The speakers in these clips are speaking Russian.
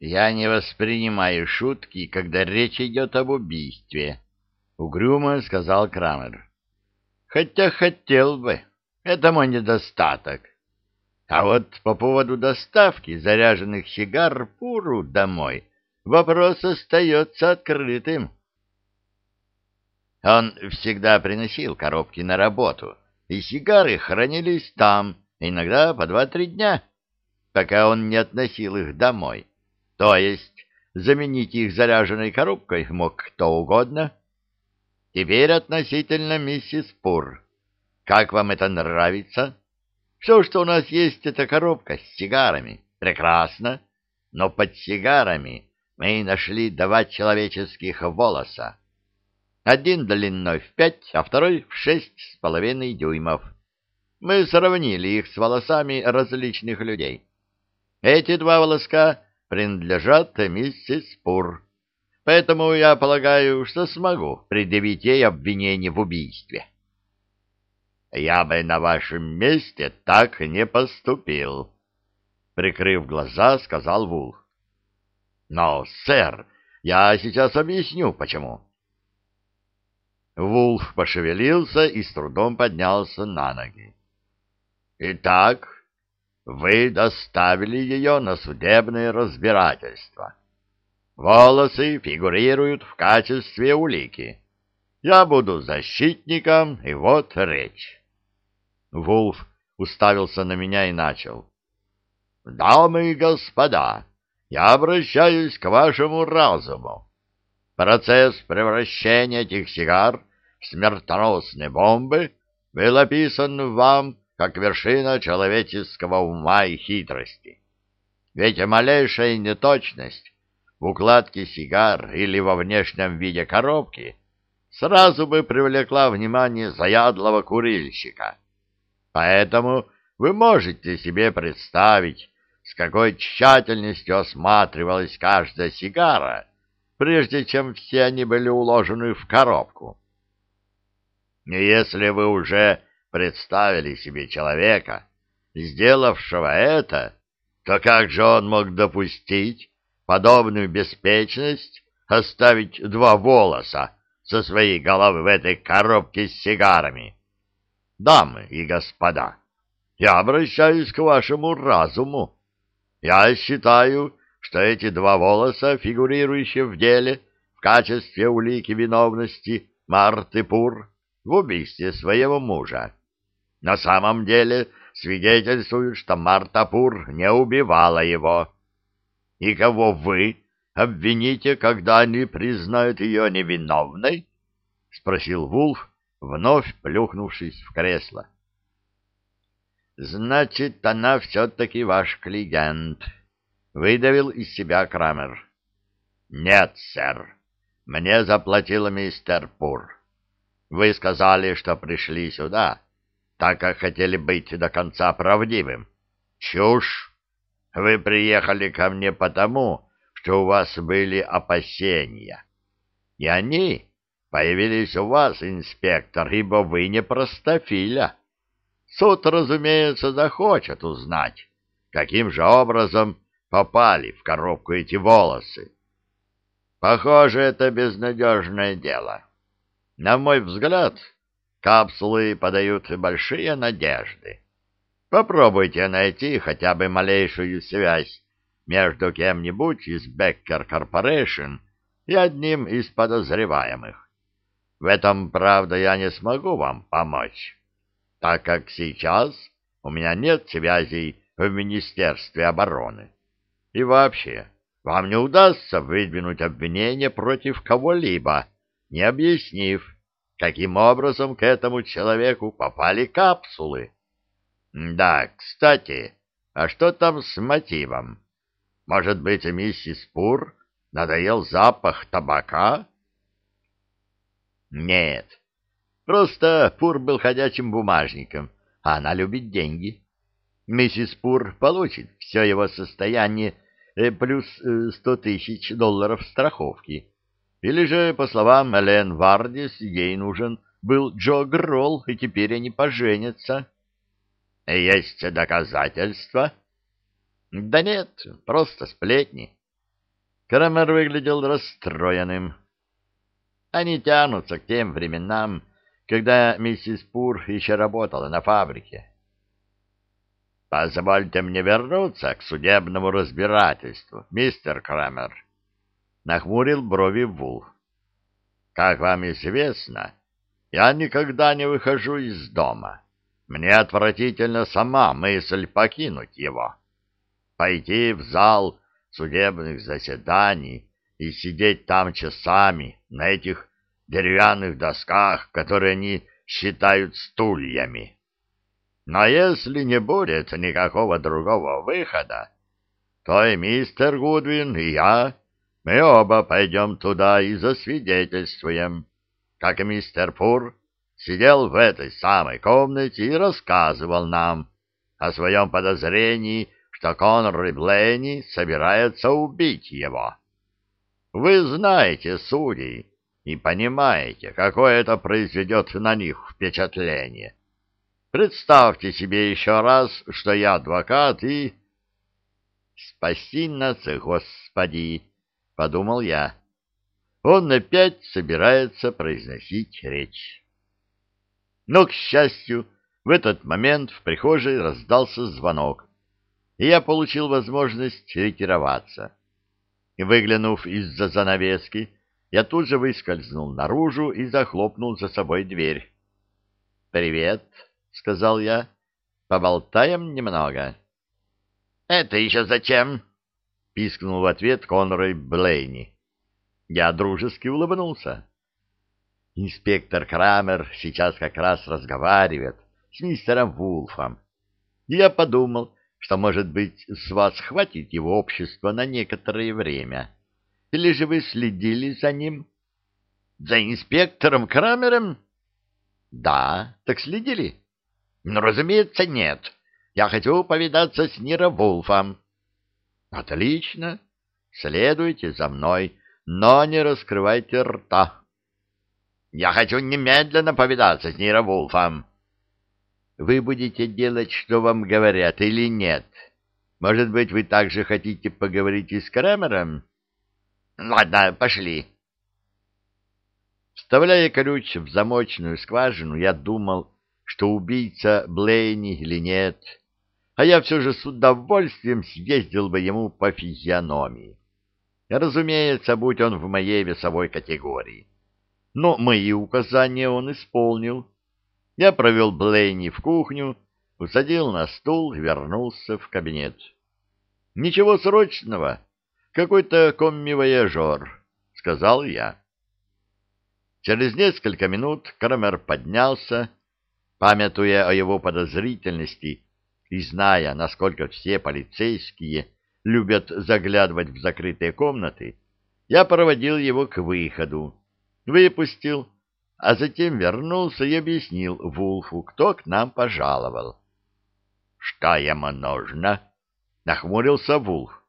Я не воспринимаю шутки, когда речь идет об убийстве, — угрюмо сказал Крамер. Хотя хотел бы. Это мой недостаток. А вот по поводу доставки заряженных сигар Пуру домой вопрос остается открытым. Он всегда приносил коробки на работу, и сигары хранились там, иногда по два-три дня, пока он не относил их домой. То есть заменить их заряженной коробкой мог кто угодно. Теперь относительно миссис Пур. Как вам это нравится? Все, что у нас есть, это коробка с сигарами. Прекрасно. Но под сигарами мы нашли два человеческих волоса. Один длиной в пять, а второй в шесть с половиной дюймов. Мы сравнили их с волосами различных людей. Эти два волоска принадлежат миссис Пур, поэтому я полагаю, что смогу предъявить ей обвинение в убийстве. Я бы на вашем месте так не поступил, прикрыв глаза, сказал Вулф. Но, сэр, я сейчас объясню, почему. Вулф пошевелился и с трудом поднялся на ноги. «Итак, вы доставили ее на судебное разбирательство. Волосы фигурируют в качестве улики. Я буду защитником, и вот речь». Вулф уставился на меня и начал. «Дамы и господа, я обращаюсь к вашему разуму. Процесс превращения этих сигар в смертоносные бомбы был описан вам как вершина человеческого ума и хитрости. Ведь малейшая неточность в укладке сигар или во внешнем виде коробки сразу бы привлекла внимание заядлого курильщика. Поэтому вы можете себе представить, с какой тщательностью осматривалась каждая сигара, прежде чем все они были уложены в коробку. Если вы уже представили себе человека, сделавшего это, то как же он мог допустить подобную беспечность оставить два волоса со своей головы в этой коробке с сигарами? Дамы и господа, я обращаюсь к вашему разуму. Я считаю, что эти два волоса, фигурирующие в деле в качестве улики виновности Марты Пур в убийстве своего мужа, на самом деле свидетельствуют, что Марта Пур не убивала его. И кого вы обвините, когда они признают ее невиновной? — спросил Вулф, вновь плюхнувшись в кресло. — Значит, она все-таки ваш клиент, Выдавил из себя Крамер. «Нет, сэр. Мне заплатил мистер Пур. Вы сказали, что пришли сюда, так как хотели быть до конца правдивым. Чушь! Вы приехали ко мне потому, что у вас были опасения. И они появились у вас, инспектор, ибо вы не простофиля. Суд, разумеется, захочет узнать, каким же образом попали в коробку эти волосы. Похоже, это безнадежное дело. На мой взгляд, капсулы подают большие надежды. Попробуйте найти хотя бы малейшую связь между кем-нибудь из Беккер Корпорейшн и одним из подозреваемых. В этом, правда, я не смогу вам помочь, так как сейчас у меня нет связей в Министерстве обороны. И вообще, вам не удастся выдвинуть обвинение против кого-либо, не объяснив, каким образом к этому человеку попали капсулы. Да, кстати, а что там с мотивом? Может быть, миссис Пур надоел запах табака? Нет, просто Пур был ходячим бумажником, а она любит деньги. Миссис Пур получит все его состояние Э, плюс э, сто тысяч долларов страховки. Или же, по словам Элен Вардис, ей нужен был Джо Гролл, и теперь они поженятся. Есть доказательства? Да нет, просто сплетни. Крамер выглядел расстроенным. Они тянутся к тем временам, когда миссис Пур еще работала на фабрике. «Позвольте мне вернуться к судебному разбирательству, мистер Крамер», — нахмурил брови Вулф. «Как вам известно, я никогда не выхожу из дома. Мне отвратительно сама мысль покинуть его. Пойти в зал судебных заседаний и сидеть там часами на этих деревянных досках, которые они считают стульями. Но если не будет никакого другого выхода, то и мистер Гудвин, и я, мы оба пойдем туда и засвидетельствуем, как мистер Пур сидел в этой самой комнате и рассказывал нам о своем подозрении, что Конор Блейни собирается убить его. Вы знаете судей и понимаете, какое это произведет на них впечатление. Представьте себе еще раз, что я адвокат и... «Спаси нас, Господи!» — подумал я. Он опять собирается произносить речь. Но, к счастью, в этот момент в прихожей раздался звонок, и я получил возможность ретироваться. Выглянув из-за занавески, я тут же выскользнул наружу и захлопнул за собой дверь. «Привет», — сказал я, — «поболтаем немного». «Это еще зачем?» — пискнул в ответ Конрой Блейни. Я дружески улыбнулся. Инспектор Крамер сейчас как раз разговаривает с мистером Вулфом. Я подумал, что, может быть, с вас хватит его общества на некоторое время. Или же вы следили за ним? За инспектором Крамером? Да, так следили. Ну, разумеется, нет. Я хочу повидаться с Ниро Вулфом. Отлично. Следуйте за мной, но не раскрывайте рта. Я хочу немедленно повидаться с Нейровулфом. Вы будете делать, что вам говорят, или нет? Может быть, вы также хотите поговорить и с Крамером? Ладно, пошли. Вставляя ключ в замочную скважину, я думал, что убийца Блейни или нет, а я все же с удовольствием съездил бы ему по физиономии. Разумеется, будь он в моей весовой категории но мои указания он исполнил. Я провел Блейни в кухню, усадил на стул и вернулся в кабинет. «Ничего срочного, какой-то комми-вояжер», — сказал я. Через несколько минут Крамер поднялся, памятуя о его подозрительности и зная, насколько все полицейские любят заглядывать в закрытые комнаты, я проводил его к выходу выпустил, а затем вернулся и объяснил Вулфу, кто к нам пожаловал. — Что ему нужно? — нахмурился Вулф.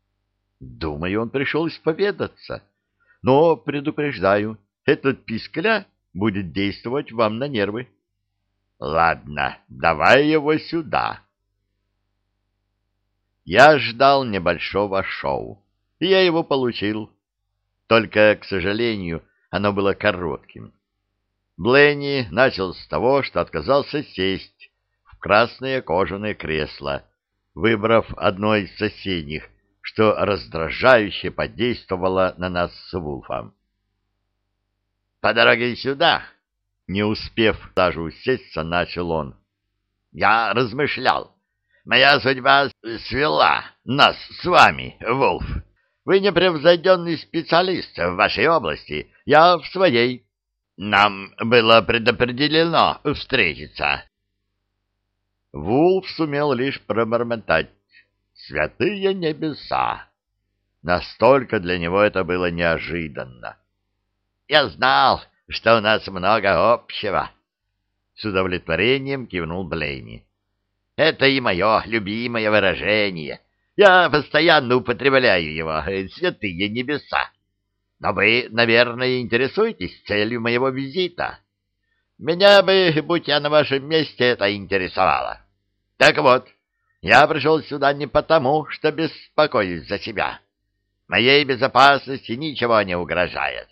— Думаю, он пришел исповедаться. Но, предупреждаю, этот пискля будет действовать вам на нервы. — Ладно, давай его сюда. Я ждал небольшого шоу, и я его получил. Только, к сожалению, оно было коротким. Бленни начал с того, что отказался сесть в красное кожаное кресло, выбрав одно из соседних, что раздражающе подействовало на нас с Вулфом. «По дороге сюда», не успев даже усесться, начал он. «Я размышлял. Моя судьба свела нас с вами, Вулф. Вы непревзойденный специалист в вашей области, я в своей. Нам было предопределено встретиться. Вулф сумел лишь пробормотать. Святые небеса! Настолько для него это было неожиданно. Я знал, что у нас много общего. С удовлетворением кивнул Блейни. Это и мое любимое выражение — я постоянно употребляю его, э, святые небеса. Но вы, наверное, интересуетесь целью моего визита. Меня бы, будь я на вашем месте, это интересовало. Так вот, я пришел сюда не потому, что беспокоюсь за себя. Моей безопасности ничего не угрожает.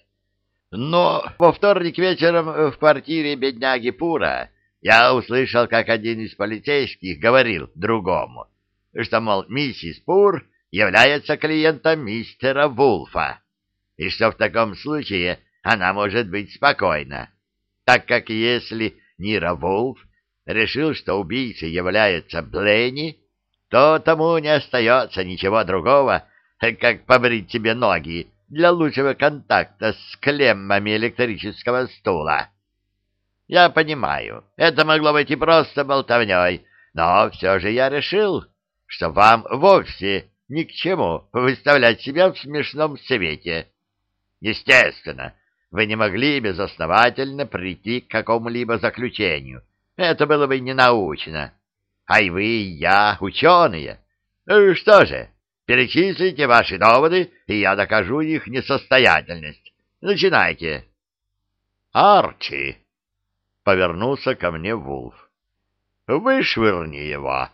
Но во вторник вечером в квартире бедняги Пура я услышал, как один из полицейских говорил другому, что, мол, миссис Пур является клиентом мистера Вулфа, и что в таком случае она может быть спокойна, так как если Нира Вулф решил, что убийцей является Бленни, то тому не остается ничего другого, как побрить себе ноги для лучшего контакта с клеммами электрического стула. Я понимаю, это могло быть и просто болтовней, но все же я решил, что вам вовсе ни к чему выставлять себя в смешном свете. Естественно, вы не могли безосновательно прийти к какому-либо заключению. Это было бы ненаучно. А и вы, и я ученые. Что же, Перечислите ваши доводы, и я докажу их несостоятельность. Начинайте. Арчи, повернулся ко мне Вулф. Вышвырни его.